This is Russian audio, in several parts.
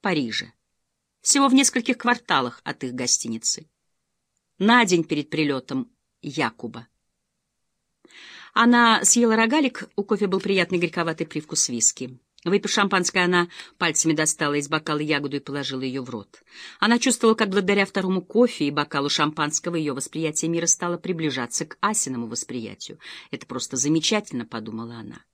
Париже, всего в нескольких кварталах от их гостиницы, на день перед прилетом Якуба. Она съела рогалик, у кофе был приятный горьковатый привкус виски. Выпив шампанское, она пальцами достала из бокала ягоду и положила ее в рот. Она чувствовала, как благодаря второму кофе и бокалу шампанского ее восприятие мира стало приближаться к Асиному восприятию. «Это просто замечательно», — подумала она.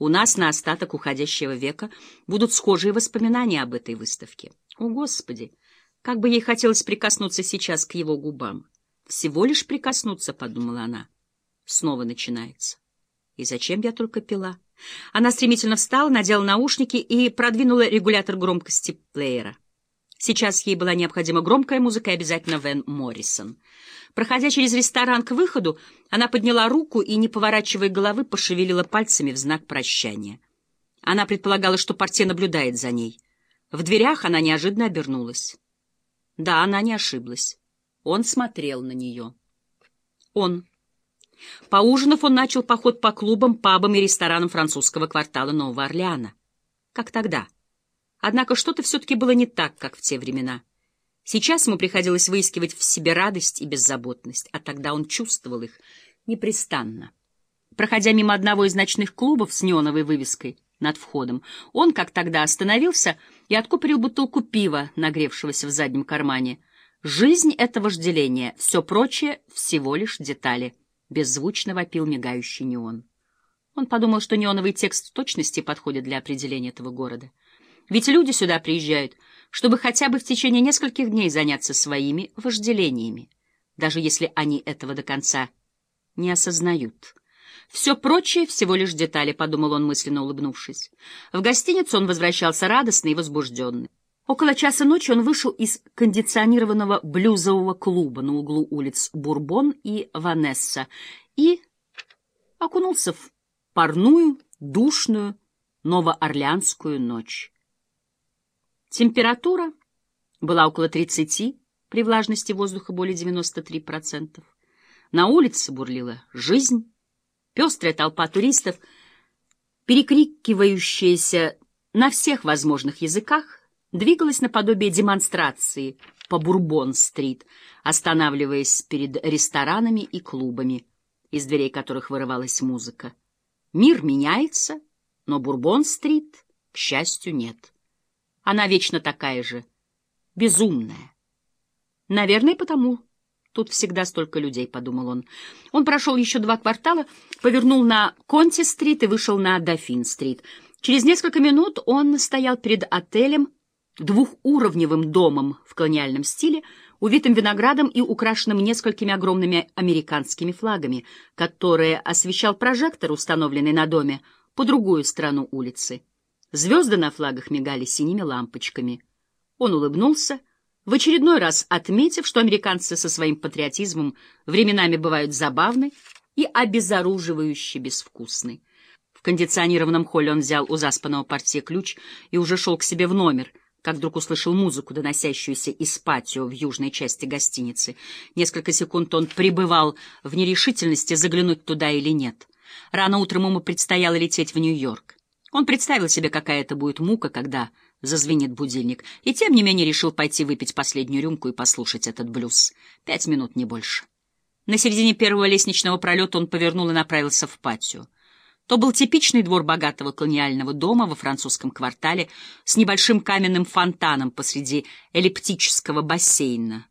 «У нас на остаток уходящего века будут схожие воспоминания об этой выставке. О, Господи! Как бы ей хотелось прикоснуться сейчас к его губам. Всего лишь прикоснуться, — подумала она. Снова начинается. И зачем я только пила?» Она стремительно встала, надела наушники и продвинула регулятор громкости плеера. Сейчас ей была необходима громкая музыка и обязательно Вен Моррисон. Проходя через ресторан к выходу, она подняла руку и, не поворачивая головы, пошевелила пальцами в знак прощания. Она предполагала, что портье наблюдает за ней. В дверях она неожиданно обернулась. Да, она не ошиблась. Он смотрел на нее. Он. Поужинав, он начал поход по клубам, пабам и ресторанам французского квартала Нового Орлеана. Как тогда. Однако что-то все-таки было не так, как в те времена. Сейчас ему приходилось выискивать в себе радость и беззаботность, а тогда он чувствовал их непрестанно. Проходя мимо одного из ночных клубов с неоновой вывеской над входом, он, как тогда, остановился и откупорил бутылку пива, нагревшегося в заднем кармане. Жизнь — это вожделение, все прочее — всего лишь детали — беззвучно вопил мигающий неон. Он подумал, что неоновый текст в точности подходит для определения этого города. Ведь люди сюда приезжают, чтобы хотя бы в течение нескольких дней заняться своими вожделениями, даже если они этого до конца не осознают. Все прочее — всего лишь детали, — подумал он, мысленно улыбнувшись. В гостиницу он возвращался радостный и возбужденный. Около часа ночи он вышел из кондиционированного блюзового клуба на углу улиц Бурбон и Ванесса и окунулся в парную, душную, новоорлеанскую ночь. Температура была около 30, при влажности воздуха более 93%. На улице бурлила жизнь, пестрая толпа туристов, перекрикивающаяся на всех возможных языках, двигалась наподобие демонстрации по Бурбон-стрит, останавливаясь перед ресторанами и клубами, из дверей которых вырывалась музыка. Мир меняется, но Бурбон-стрит, к счастью, нет. Она вечно такая же, безумная. Наверное, потому тут всегда столько людей, — подумал он. Он прошел еще два квартала, повернул на Конти-стрит и вышел на Дофин-стрит. Через несколько минут он стоял перед отелем, двухуровневым домом в колониальном стиле, увитым виноградом и украшенным несколькими огромными американскими флагами, которые освещал прожектор, установленный на доме по другую сторону улицы. Звезды на флагах мигали синими лампочками. Он улыбнулся, в очередной раз отметив, что американцы со своим патриотизмом временами бывают забавны и обезоруживающе безвкусны. В кондиционированном холле он взял у заспанного портье ключ и уже шел к себе в номер — как вдруг услышал музыку, доносящуюся из патио в южной части гостиницы. Несколько секунд он пребывал в нерешительности, заглянуть туда или нет. Рано утром ему предстояло лететь в Нью-Йорк. Он представил себе, какая это будет мука, когда зазвенит будильник, и тем не менее решил пойти выпить последнюю рюмку и послушать этот блюз. Пять минут, не больше. На середине первого лестничного пролета он повернул и направился в патио. То был типичный двор богатого колониального дома во французском квартале с небольшим каменным фонтаном посреди эллиптического бассейна,